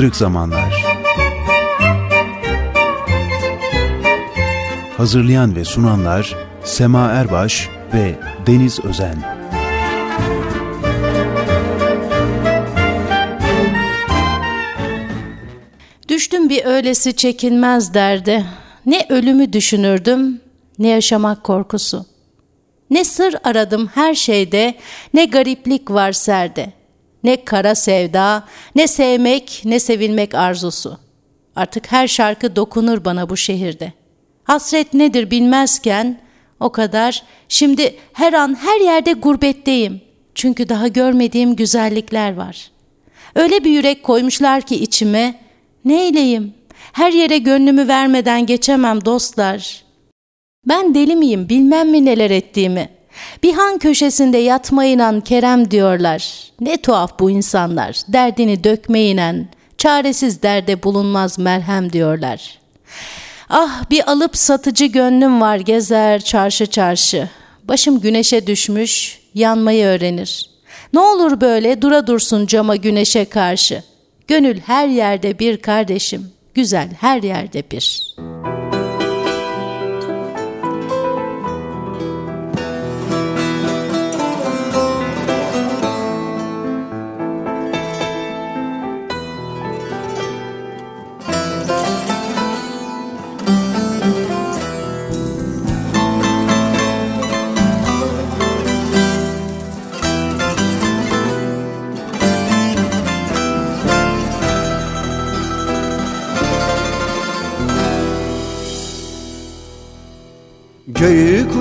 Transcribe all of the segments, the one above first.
Kırık Zamanlar Hazırlayan ve sunanlar Sema Erbaş ve Deniz Özen Düştüm bir öylesi çekilmez derdi. Ne ölümü düşünürdüm, ne yaşamak korkusu. Ne sır aradım her şeyde, ne gariplik var serde. Ne kara sevda, ne sevmek, ne sevilmek arzusu. Artık her şarkı dokunur bana bu şehirde. Hasret nedir bilmezken o kadar şimdi her an her yerde gurbetteyim. Çünkü daha görmediğim güzellikler var. Öyle bir yürek koymuşlar ki içime neyleyim? Her yere gönlümü vermeden geçemem dostlar. Ben deli miyim bilmem mi neler ettiğimi. Bir han köşesinde yatmayınan Kerem diyorlar. Ne tuhaf bu insanlar. Derdini dökmeyinen, çaresiz derde bulunmaz merhem diyorlar. Ah bir alıp satıcı gönlüm var gezer çarşı çarşı. Başım güneşe düşmüş, yanmayı öğrenir. Ne olur böyle dura dursun cama güneşe karşı. Gönül her yerde bir kardeşim, güzel her yerde bir.''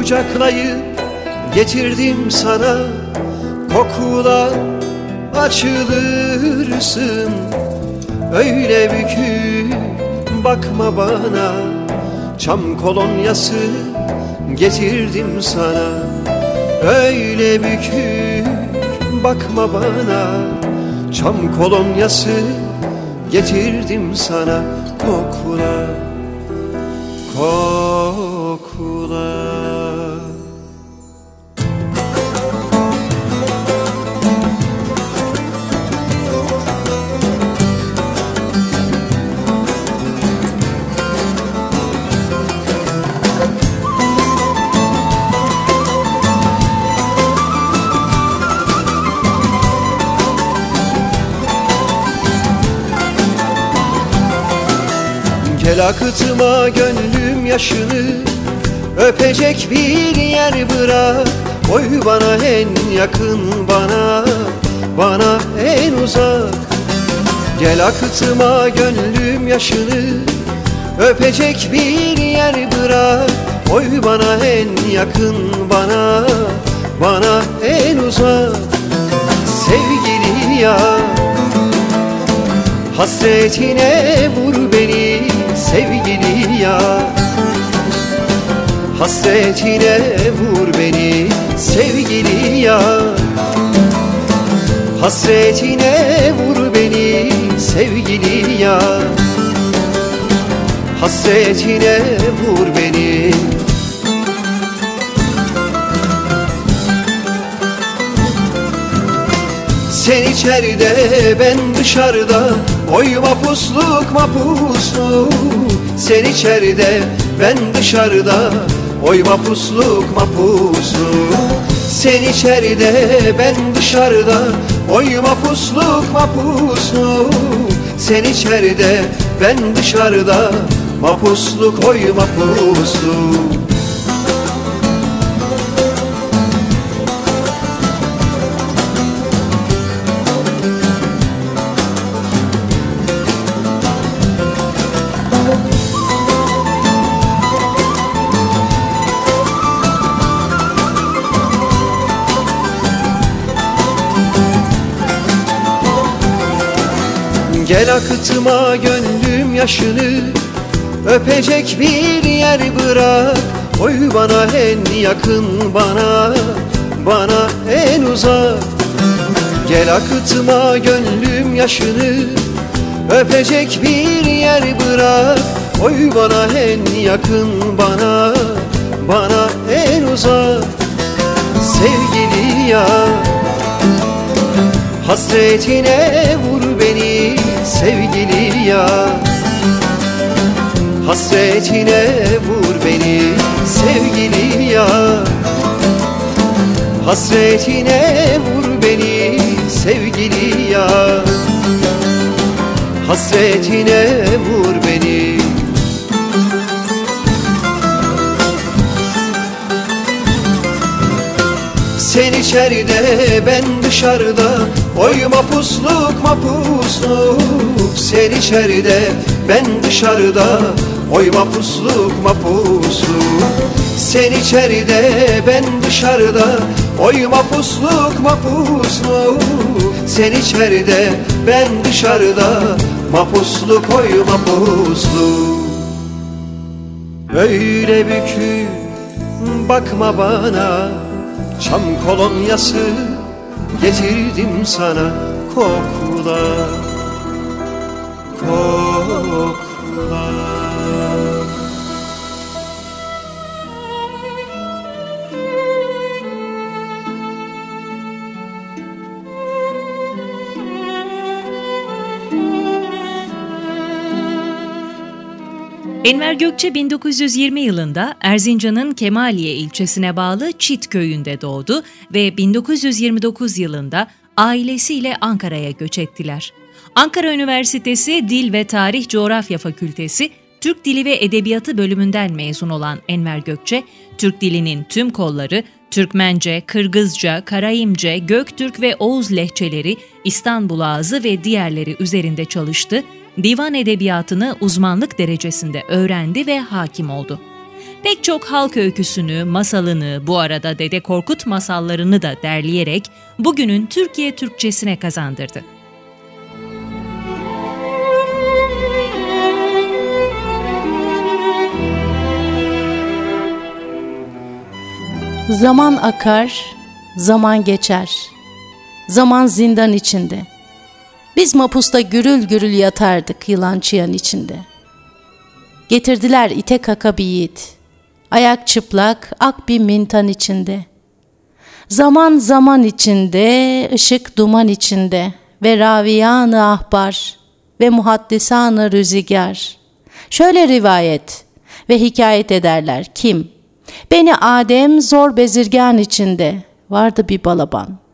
Kucaklayıp getirdim sana. Kokula açılırsın. Öyle büküp bakma bana. Çam kolonyası getirdim sana. Öyle büküp bakma bana. Çam kolonyası getirdim sana. Kokula Kokula Gel akıtıma gönlüm yaşını Öpecek bir yer bırak. Oy bana en yakın bana Bana en uzak. Gel akıtıma gönlüm yaşını Öpecek bir yer bırak. Oy bana en yakın bana Bana en uzak. Sevgili ya Hasretine vur beni sevgili ya Hasretine vur beni sevgili ya Hasretine vur beni sevgili ya Hasretine vur beni. Sen içeride ben dışarıda Oy mapusluk mapusluk Sen içeride ben dışarıda. Oy mapusluk mapusluk Sen içeride ben dışarıda. Oy mapusluk mapusluk Sen içeride ben dışarıda. Mapusluk oy mapusluk Gel akıtıma gönlüm yaşını Öpecek bir yer bırak. Oy bana en yakın bana Bana en uzak. Gel akıtıma gönlüm yaşını Öpecek bir yer bırak. Oy bana en yakın bana Bana en uzak Hasretine vur beni sevgili yar. Hasretine vur beni sevgili yar. Hasretine vur beni sevgili yar. Hasretine vur beni. Sen içeride ben dışarıda Oy mapusluk mapusluk Sen içeride ben dışarıda. Oy mapusluk mapusluk Sen içeride ben dışarıda. Oy mapusluk mapusluk Sen içeride ben dışarıda. Mapusluk oy mapusluk. Öyle bükük bakma bana. Çam kolonyası getirdim sana kokla Kokla Enver Gökçe 1920 yılında Erzincan'ın Kemaliye ilçesine bağlı Çit köyünde doğdu ve 1929 yılında ailesiyle Ankara'ya göç ettiler. Ankara Üniversitesi Dil ve Tarih Coğrafya Fakültesi Türk Dili ve Edebiyatı bölümünden mezun olan Enver Gökçe, Türk dilinin tüm kolları Türkmence, Kırgızca, Karaimce, Göktürk ve Oğuz lehçeleri, İstanbul ağzı ve diğerleri üzerinde çalıştı divan edebiyatını uzmanlık derecesinde öğrendi ve hakim oldu. Pek çok halk öyküsünü, masalını, bu arada Dede Korkut masallarını da derleyerek bugünün Türkiye Türkçesine kazandırdı. Zaman akar, zaman geçer. Zaman zindan içinde. Biz mapusta gürül gürül yatardık yılan çıyan içinde. Getirdiler ite kaka bir yiğit. Ayak çıplak, ak bir mintan içinde. Zaman zaman içinde, ışık duman içinde ve raviyanı ahbar ve muhaddisanı rüzigar. Şöyle rivayet ve hikayet ederler kim? Beni Adem zor bezirgan içinde vardı bir balaban.''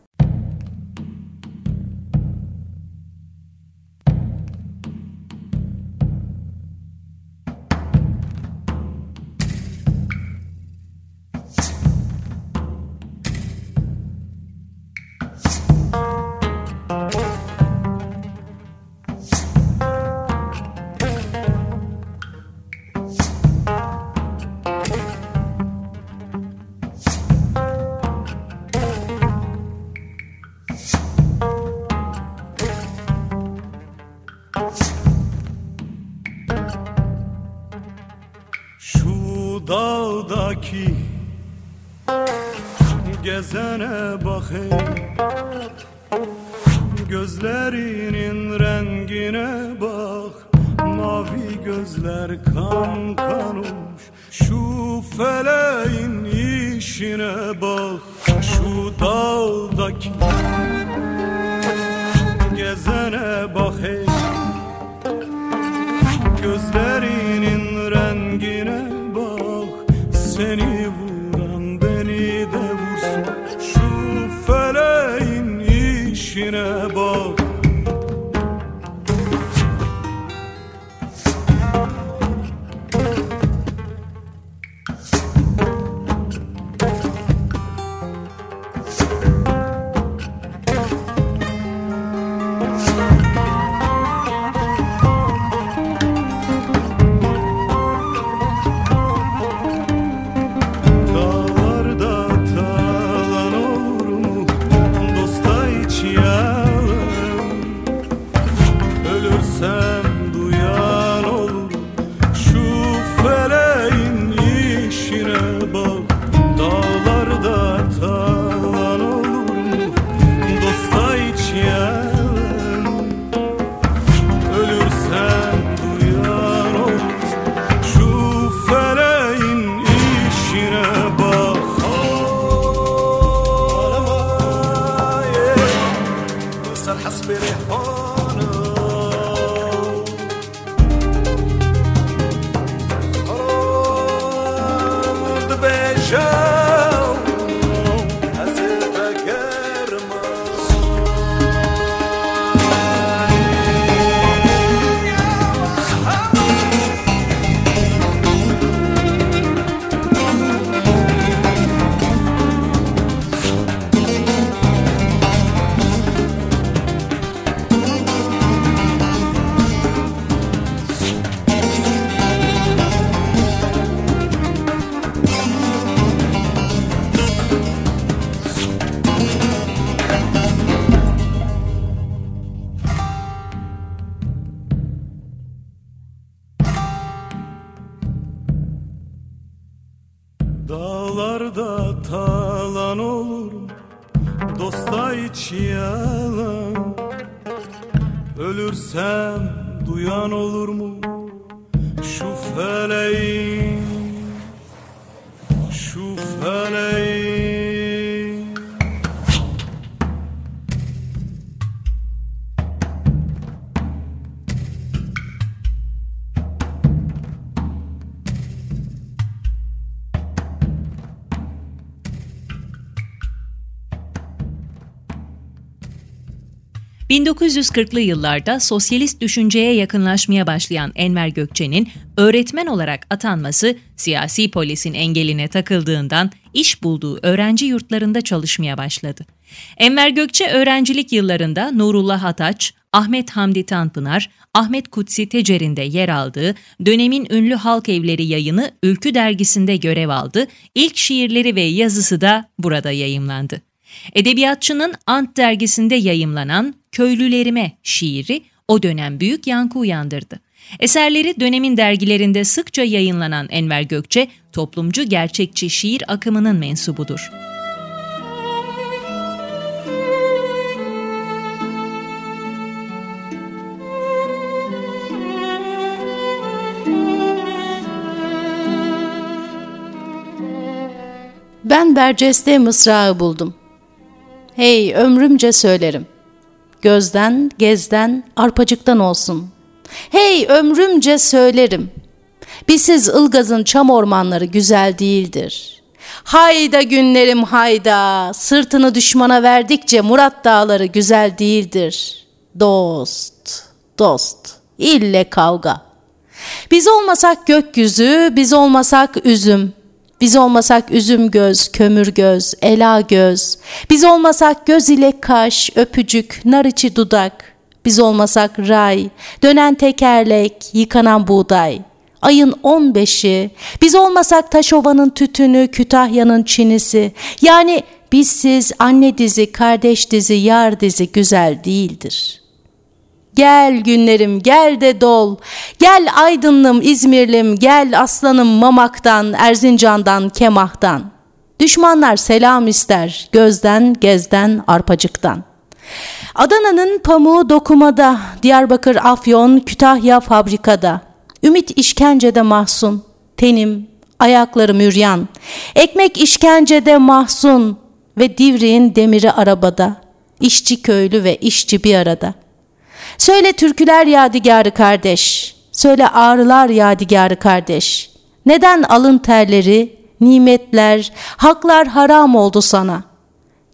با 1940'lı yıllarda sosyalist düşünceye yakınlaşmaya başlayan Enver Gökçe'nin öğretmen olarak atanması siyasi polisin engeline takıldığından iş bulduğu öğrenci yurtlarında çalışmaya başladı. Enver Gökçe öğrencilik yıllarında Nurullah Ataç, Ahmet Hamdi Tanpınar, Ahmet Kutsi Tecer'in de yer aldığı dönemin ünlü halk evleri yayını Ülkü dergisinde görev aldı. İlk şiirleri ve yazısı da burada yayımlandı. Edebiyatçının Ant dergisinde yayımlanan Köylülerime şiiri o dönem büyük yankı uyandırdı. Eserleri dönemin dergilerinde sıkça yayınlanan Enver Gökçe, toplumcu gerçekçi şiir akımının mensubudur. Ben Berces'te mısrağı buldum. Hey ömrümce söylerim. Gözden, gezden, arpacıktan olsun. Hey ömrümce söylerim. Bizsiz ılgazın çam ormanları güzel değildir. Hayda günlerim hayda, sırtını düşmana verdikçe Murat dağları güzel değildir. Dost, dost, ille kavga. Biz olmasak gökyüzü, biz olmasak üzüm. Biz olmasak üzüm göz, kömür göz, ela göz. Biz olmasak göz ile kaş, öpücük, nar içi dudak. Biz olmasak ray, dönen tekerlek, yıkanan buğday. Ayın on beşi, biz olmasak Taşova'nın tütünü, Kütahya'nın çinisi. Yani bizsiz anne dizi, kardeş dizi, yar dizi güzel değildir.'' Gel günlerim gel de dol. Gel aydınlım İzmirlim gel aslanım Mamak'tan Erzincan'dan Kemah'tan. Düşmanlar selam ister gözden gezden arpacıktan. Adana'nın pamuğu dokumada, Diyarbakır Afyon Kütahya fabrikada. Ümit işkencede mahzun, tenim, ayakları müryan. Ekmek işkencede mahzun ve divriğin demiri arabada. İşçi köylü ve işçi bir arada.'' Söyle türküler yadigarı kardeş, söyle ağrılar yadigarı kardeş. Neden alın terleri, nimetler, haklar haram oldu sana?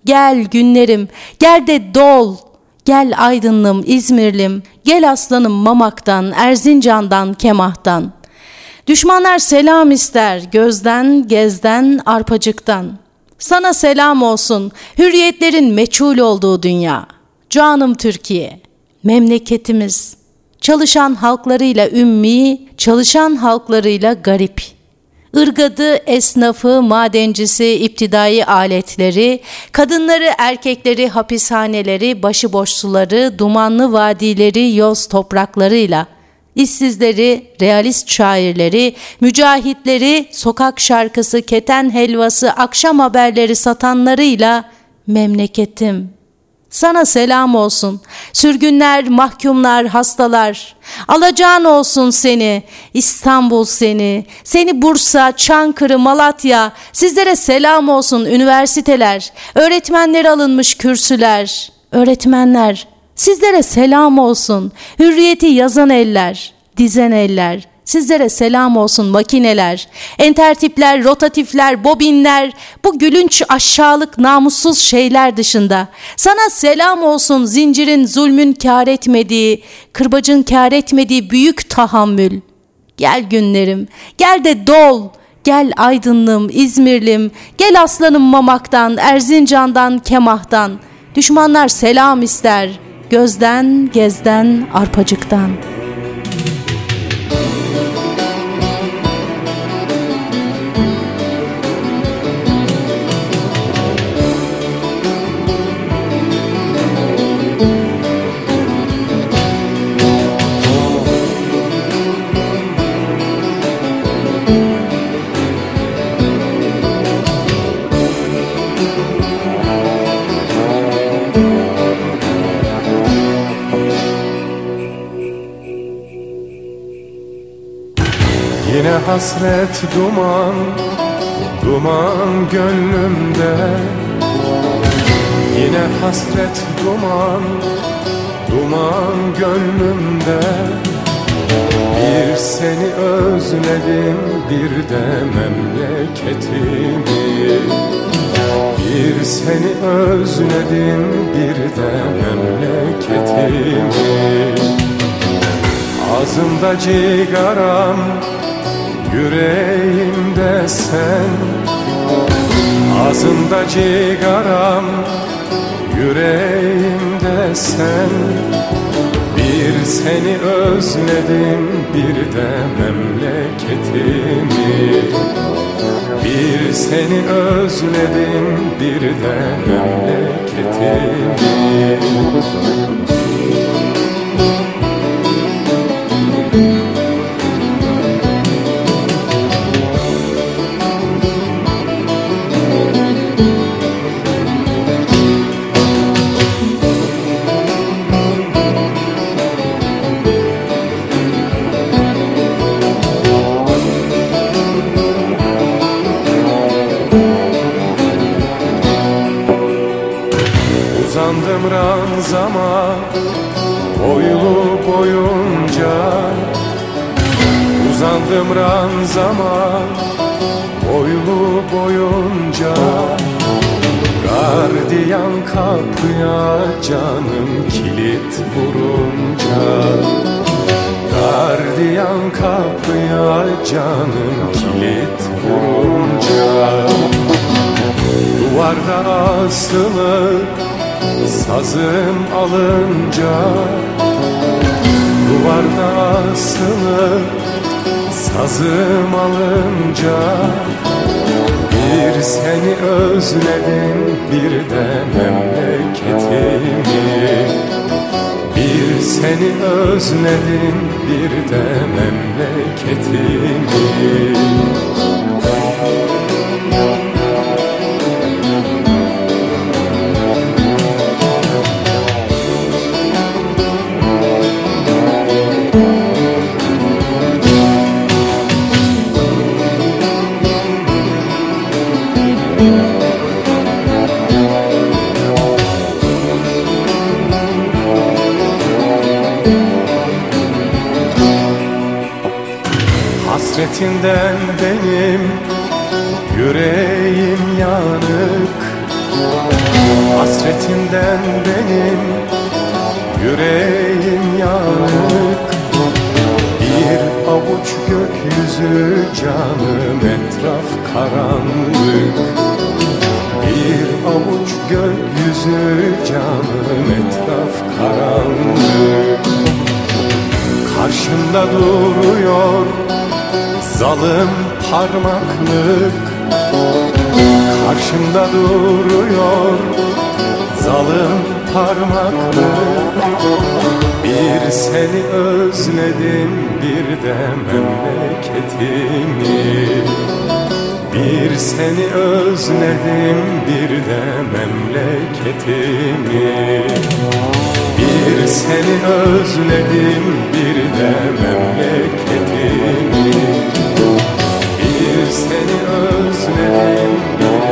Gel günlerim, gel de dol, gel aydınlım İzmirlim, gel aslanım Mamak'tan, Erzincan'dan, Kemah'tan. Düşmanlar selam ister gözden, gezden, arpacıktan. Sana selam olsun, hürriyetlerin meçhul olduğu dünya. Canım Türkiye.'' Memleketimiz çalışan halklarıyla ümmi, çalışan halklarıyla garip. Irgadı, esnafı, madencisi, iptidai aletleri, kadınları, erkekleri, hapishaneleri, başıboş suları, dumanlı vadileri, yoz topraklarıyla, işsizleri, realist şairleri, mücahitleri, sokak şarkısı, keten helvası, akşam haberleri satanlarıyla memleketim, sana selam olsun. Sürgünler, mahkumlar, hastalar. Alacağın olsun seni. İstanbul seni. Seni Bursa, Çankırı, Malatya. Sizlere selam olsun üniversiteler. Öğretmenler alınmış kürsüler. Öğretmenler, sizlere selam olsun. Hürriyeti yazan eller, dizen eller. Sizlere selam olsun makineler, entertipler, rotatifler, bobinler, bu gülünç aşağılık namussuz şeyler dışında. Sana selam olsun zincirin zulmün kar etmediği, kırbacın kar etmediği büyük tahammül. Gel günlerim, gel de dol, gel aydınlım, İzmirlim, gel aslanım Mamak'tan, Erzincan'dan, Kemah'tan. Düşmanlar selam ister, gözden, gezden, arpacıktan.'' Hasret duman Duman gönlümde. Yine hasret duman Duman gönlümde. Bir seni özledim Bir de memleketimi. Bir seni özledim Bir de memleketimi. Ağzımda cigaram Yüreğimde sen. Ağzımda cigaram Yüreğimde sen. Bir seni özledim Bir de memleketimi. Bir seni özledim Bir de memleketimi boyunca Gardiyan kapıya canım kilit vurunca. Gardiyan kapıya canım kilit vurunca. Duvarda asılı Sazım alınca. Duvarda asılı Sazım alınca Bir seni özledim Bir de memleketimi. Bir seni özledim Bir de memleketimi Hasretinden benim yüreğim yanık. Hasretinden benim yüreğim yanık. Bir avuç gökyüzü canım etraf karanlık. Bir avuç gökyüzü canım etraf karanlık. Karşımda duruyor zalim parmaklık Karşımda duruyor. Zalim parmaklık Bir seni özledim bir de memleketimi. Bir seni özledim bir de memleketimi. Bir seni özledim bir de memleketimi seni özledim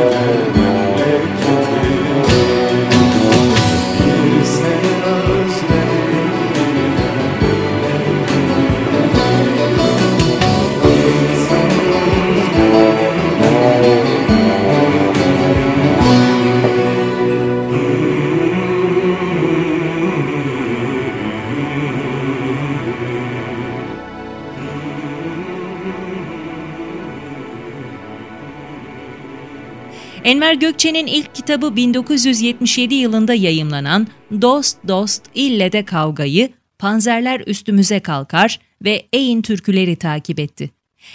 Enver Gökçe'nin ilk kitabı 1977 yılında yayımlanan Dost Dost İlle de Kavgayı, Panzerler Üstümüze Kalkar ve Eyin türküleri takip etti.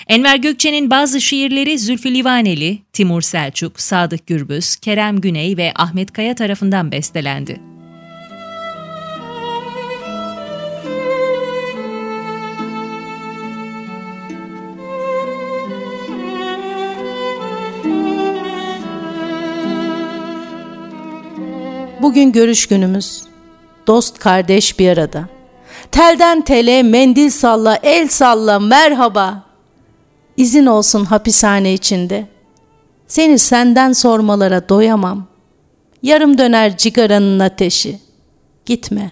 Enver Gökçe'nin bazı şiirleri Zülfü Livaneli, Timur Selçuk, Sadık Gürbüz, Kerem Güney ve Ahmet Kaya tarafından bestelendi. Bugün görüş günümüz. Dost kardeş bir arada. Telden tele mendil salla, el salla, merhaba. izin olsun hapishane içinde. Seni senden sormalara doyamam. Yarım döner cigaranın ateşi. Gitme.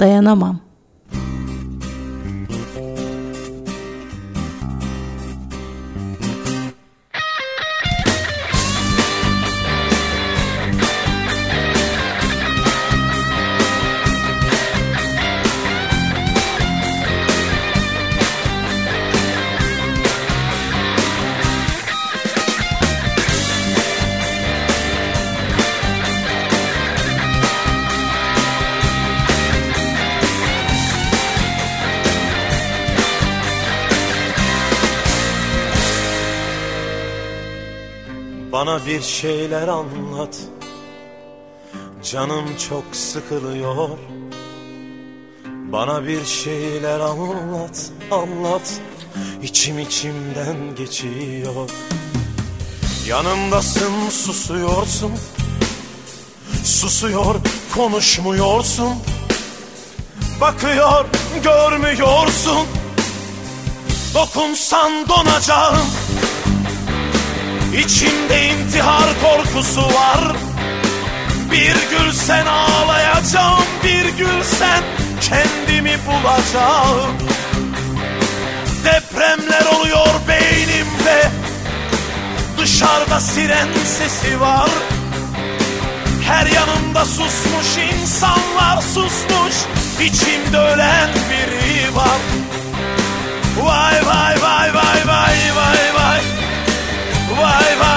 Dayanamam. Bir şeyler anlat. Canım çok sıkılıyor. Bana bir şeyler anlat Anlat. İçim içimden geçiyor. Yanımdasın susuyorsun. Susuyor konuşmuyorsun. Bakıyor görmüyorsun. Dokunsan donacağım İçimde intihar korkusu var. Bir gülsen ağlayacağım Bir gülsen kendimi bulacağım. Depremler oluyor beynimde. Dışarıda siren sesi var. Her yanımda susmuş insanlar susmuş. İçimde ölen biri var. Vay vay vay vay vay vay vay vai, vai.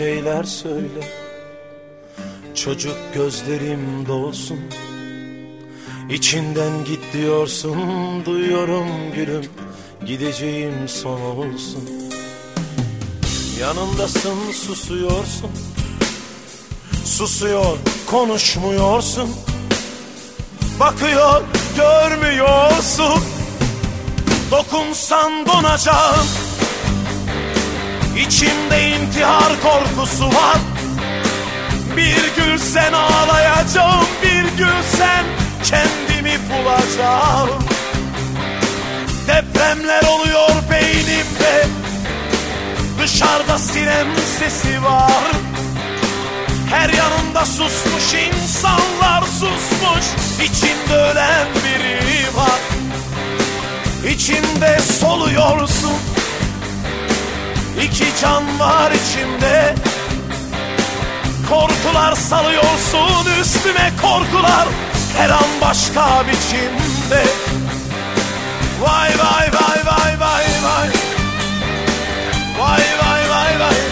Şeyler söyle. Çocuk gözlerim dolsun. İçinden git diyorsun Duyuyorum gülüm. Gideceğim son olsun. Yanımdasın susuyorsun. Susuyor konuşmuyorsun. Bakıyor görmüyorsun. Dokunsan donacağım İçimde intihar korkusu var. Bir gülsen ağlayacağım Bir gülsen kendimi bulacağım. Depremler oluyor beynimde. Dışarıda sinem sesi var. Her yanımda susmuş insanlar susmuş. İçimde ölen biri var. İçimde soluyorsun İki can var içimde. Korkular salıyorsun üstüme korkular Her an başka biçimde. Vay vay vay vay vay vay. Vay vay vay vay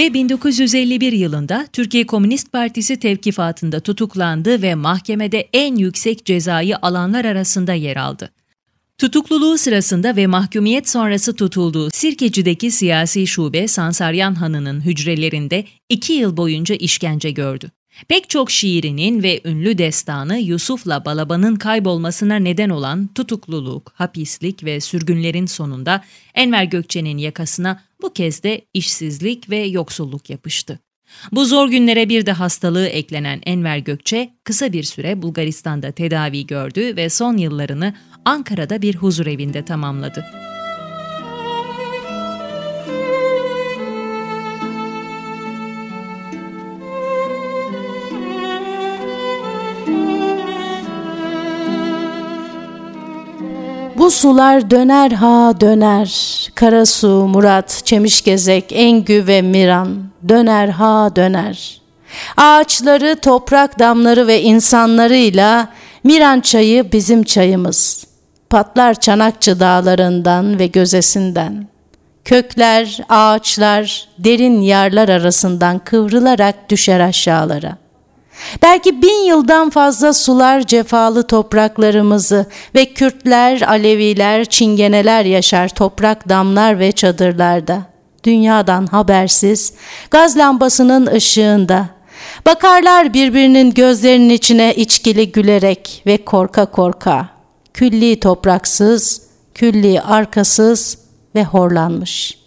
Ve 1951 yılında Türkiye Komünist Partisi tevkifatında tutuklandı ve mahkemede en yüksek cezayı alanlar arasında yer aldı. Tutukluluğu sırasında ve mahkumiyet sonrası tutulduğu Sirkeci'deki siyasi şube Sansaryan Hanı'nın hücrelerinde iki yıl boyunca işkence gördü. Pek çok şiirinin ve ünlü destanı Yusuf'la Balaban'ın kaybolmasına neden olan tutukluluk, hapislik ve sürgünlerin sonunda Enver Gökçe'nin yakasına bu kez de işsizlik ve yoksulluk yapıştı. Bu zor günlere bir de hastalığı eklenen Enver Gökçe kısa bir süre Bulgaristan'da tedavi gördü ve son yıllarını Ankara'da bir huzur evinde tamamladı. Sular döner ha döner. Karasu, Murat, Çemişgezek, Engü ve Miran döner ha döner. Ağaçları, toprak damları ve insanlarıyla Miran çayı bizim çayımız. Patlar Çanakçı dağlarından ve gözesinden. Kökler, ağaçlar derin yarlar arasından kıvrılarak düşer aşağılara.'' Belki bin yıldan fazla sular cefalı topraklarımızı ve Kürtler, Aleviler, Çingeneler yaşar toprak damlar ve çadırlarda. Dünyadan habersiz, gaz lambasının ışığında. Bakarlar birbirinin gözlerinin içine içkili gülerek ve korka korka. Külli topraksız, külli arkasız ve horlanmış.''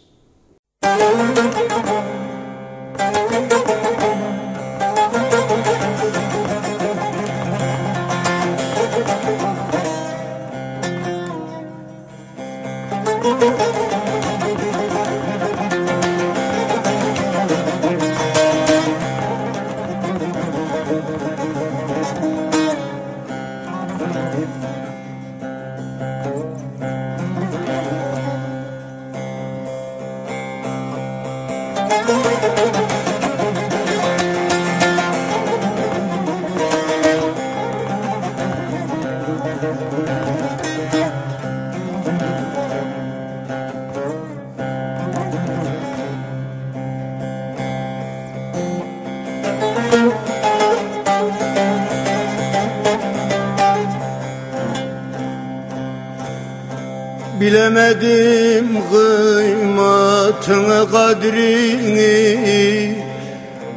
Bilemedim kıymatını kadrini.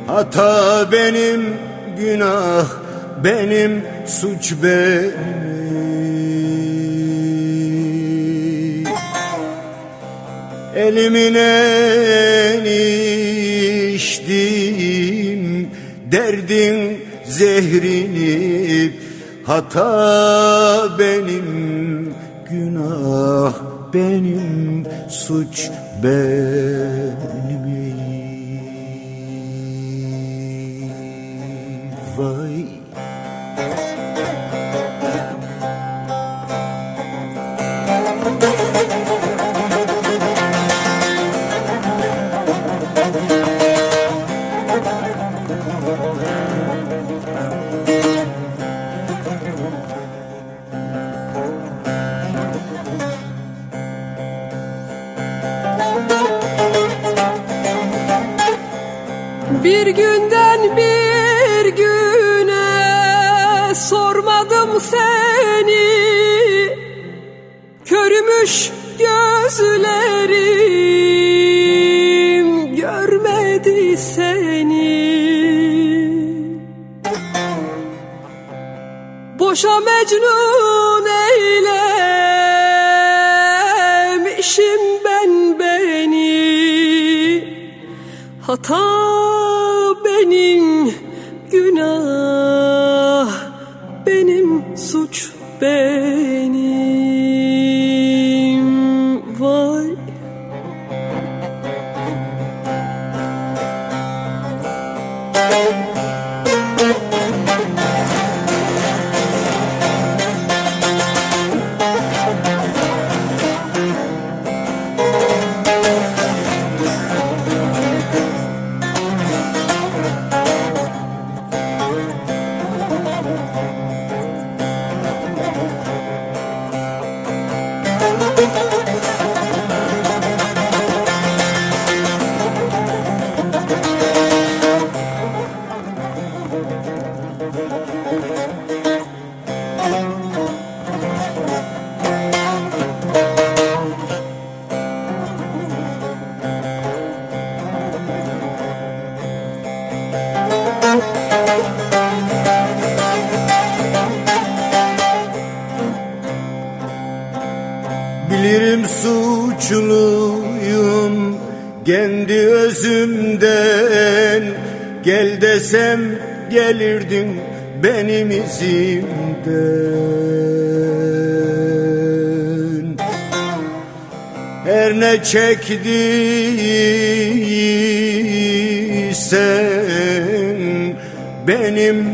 Hata benim günah benim suç benim. Elimin en içtim derdin zehrini Hata benim benim suç benim Bir günden bir güne sormadım seni. Körümüş gözlerim görmedi seni. Boşa mecnun eylemişim ben beni. Hata gelirdin benim izimden. Her ne çektiysen benim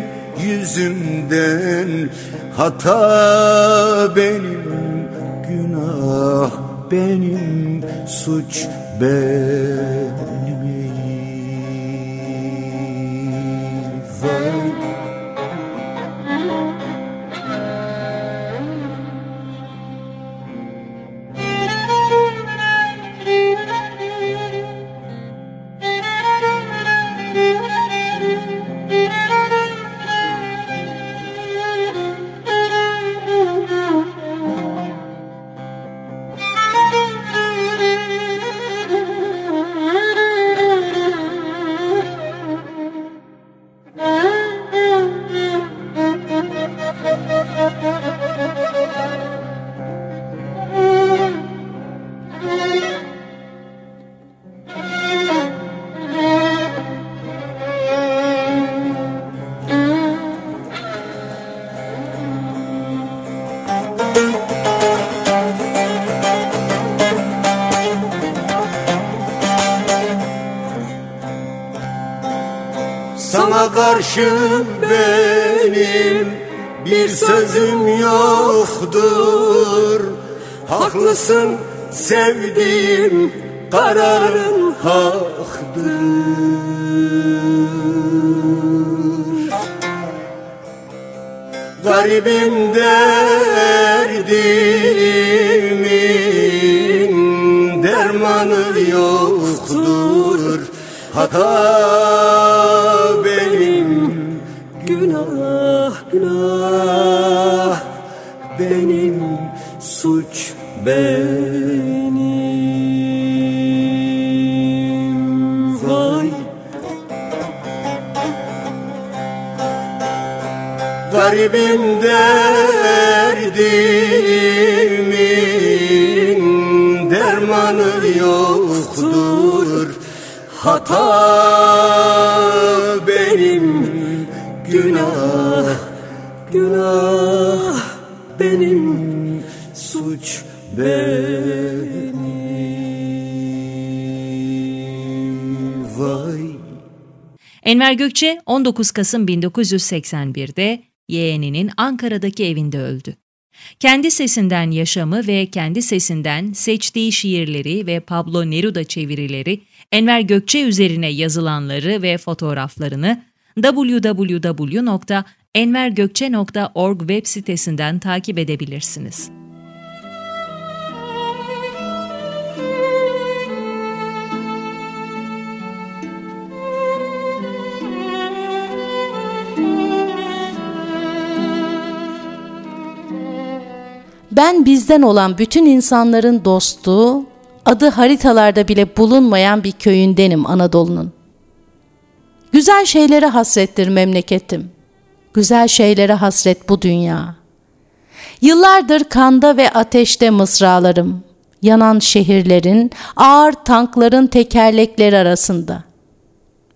yüzümden Hata benim, günah benim, suç benim Haklısın sevdiğim kararın haktır. Garibim derdimin dermanı yoktur. Hata benim günah günah benim suç benim. Vay. Garibim derdimin dermanı yoktur. Hata benim günah günah benim benim vay Enver Gökçe 19 Kasım 1981'de yeğeninin Ankara'daki evinde öldü. Kendi sesinden yaşamı ve kendi sesinden seçtiği şiirleri ve Pablo Neruda çevirileri, Enver Gökçe üzerine yazılanları ve fotoğraflarını www.envergökçe.org web sitesinden takip edebilirsiniz. Ben bizden olan bütün insanların dostu, adı haritalarda bile bulunmayan bir köyündenim Anadolu'nun. Güzel şeylere hasrettir memleketim. Güzel şeylere hasret bu dünya. Yıllardır kanda ve ateşte mısralarım. Yanan şehirlerin, ağır tankların tekerlekleri arasında.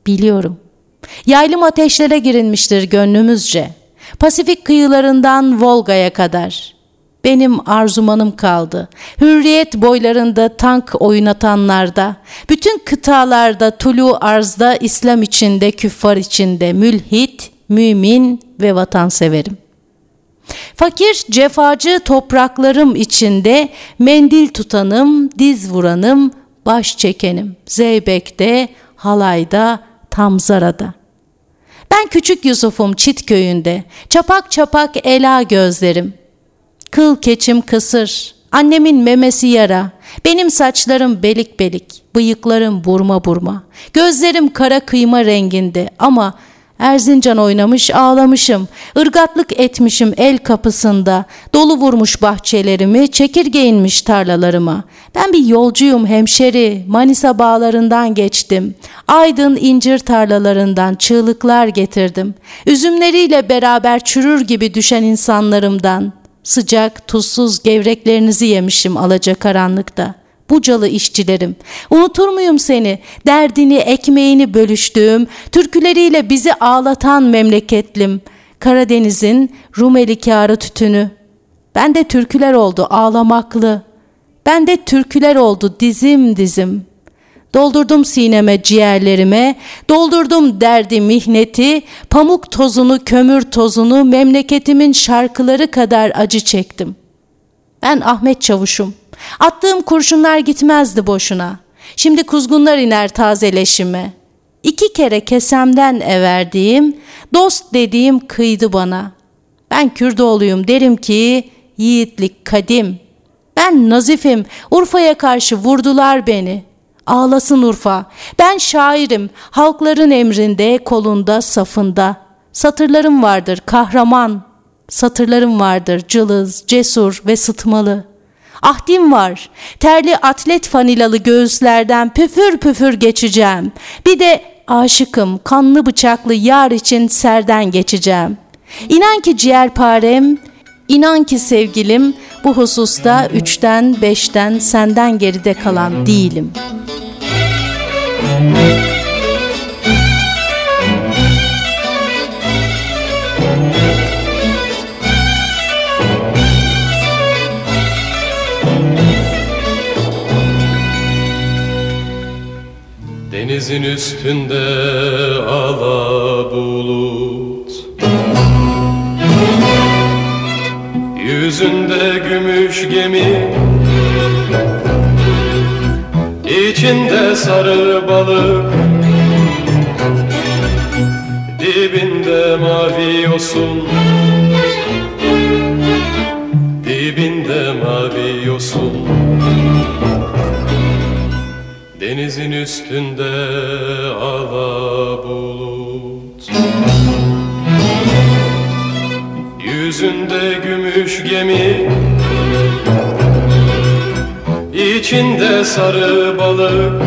Biliyorum. Yaylım ateşlere girilmiştir gönlümüzce. Pasifik kıyılarından Volga'ya kadar. Benim arzumanım kaldı. Hürriyet boylarında tank oynatanlarda, bütün kıtalarda, tulu arzda, İslam içinde, küffar içinde, mülhit, mümin ve vatanseverim. Fakir, cefacı topraklarım içinde mendil tutanım, diz vuranım, baş çekenim. Zeybek'te, halayda, tamzarada. Ben küçük Yusuf'um Çit köyünde, çapak çapak ela gözlerim. Kıl keçim kısır, annemin memesi yara, benim saçlarım belik belik, bıyıklarım burma burma, gözlerim kara kıyma renginde ama Erzincan oynamış ağlamışım, ırgatlık etmişim el kapısında, dolu vurmuş bahçelerimi, çekirge inmiş tarlalarıma. Ben bir yolcuyum hemşeri, Manisa bağlarından geçtim. Aydın incir tarlalarından çığlıklar getirdim. Üzümleriyle beraber çürür gibi düşen insanlarımdan. Sıcak, tuzsuz gevreklerinizi yemişim alacakaranlıkta. Bucalı işçilerim. Unutur muyum seni? Derdini, ekmeğini bölüştüğüm, türküleriyle bizi ağlatan memleketlim. Karadeniz'in Rumeli kârı tütünü. Ben de türküler oldu ağlamaklı. Ben de türküler oldu dizim dizim. Doldurdum sineme ciğerlerime, doldurdum derdi mihneti, pamuk tozunu, kömür tozunu, memleketimin şarkıları kadar acı çektim. Ben Ahmet Çavuş'um. Attığım kurşunlar gitmezdi boşuna. Şimdi kuzgunlar iner tazeleşime. İki kere kesemden everdiğim, dost dediğim kıydı bana. Ben Kürdoğluyum derim ki, yiğitlik kadim. Ben nazifim, Urfa'ya karşı vurdular beni. Ağlasın Urfa, ben şairim, halkların emrinde, kolunda, safında. Satırlarım vardır kahraman, satırlarım vardır cılız, cesur ve sıtmalı.'' Ahdim var. Terli atlet fanilalı göğüslerden püfür püfür geçeceğim. Bir de aşıkım kanlı bıçaklı yar için serden geçeceğim. İnan ki ciğerparem, inan ki sevgilim bu hususta üçten beşten senden geride kalan değilim.'' Denizin üstünde ala bulut. Yüzünde gümüş gemi İçinde sarı balık. Dibinde mavi yosun. Dibinde mavi yosun. Denizin üstünde ala bulut. Yüzünde gümüş gemi İçinde sarı balık.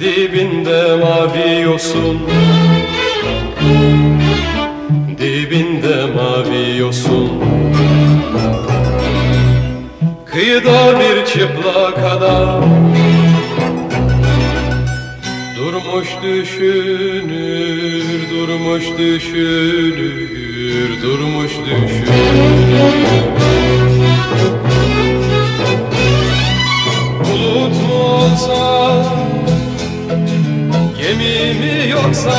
Dibinde mavi yosun. Dibinde mavi yosun. Kıyıda bir çıplak adam. Durmuş düşünür, durmuş düşünür, durmuş düşünür Olsa, gemi mi yoksa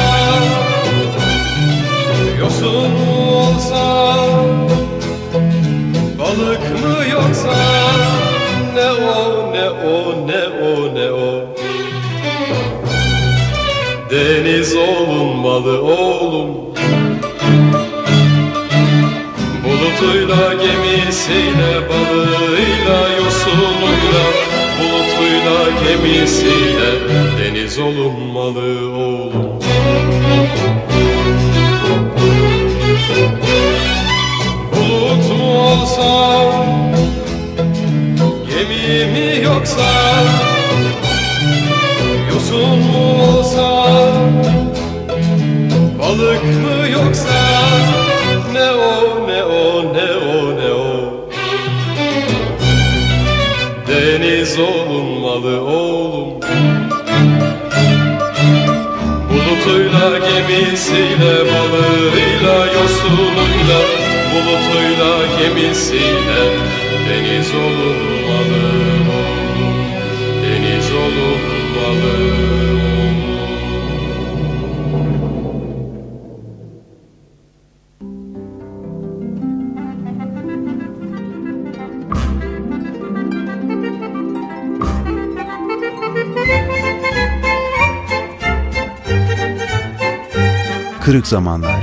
Yosun mu olsa, balık mı yoksa Ne o, ne o, ne o, ne o. Deniz olunmalı oğlum Bulutuyla gemisiyle balığıyla yosunuyla Bulutuyla gemisiyle deniz olunmalı oğlum gemisiyle deniz olunmalı oğlum Deniz olunmalı oğlum Kırık Zamanlar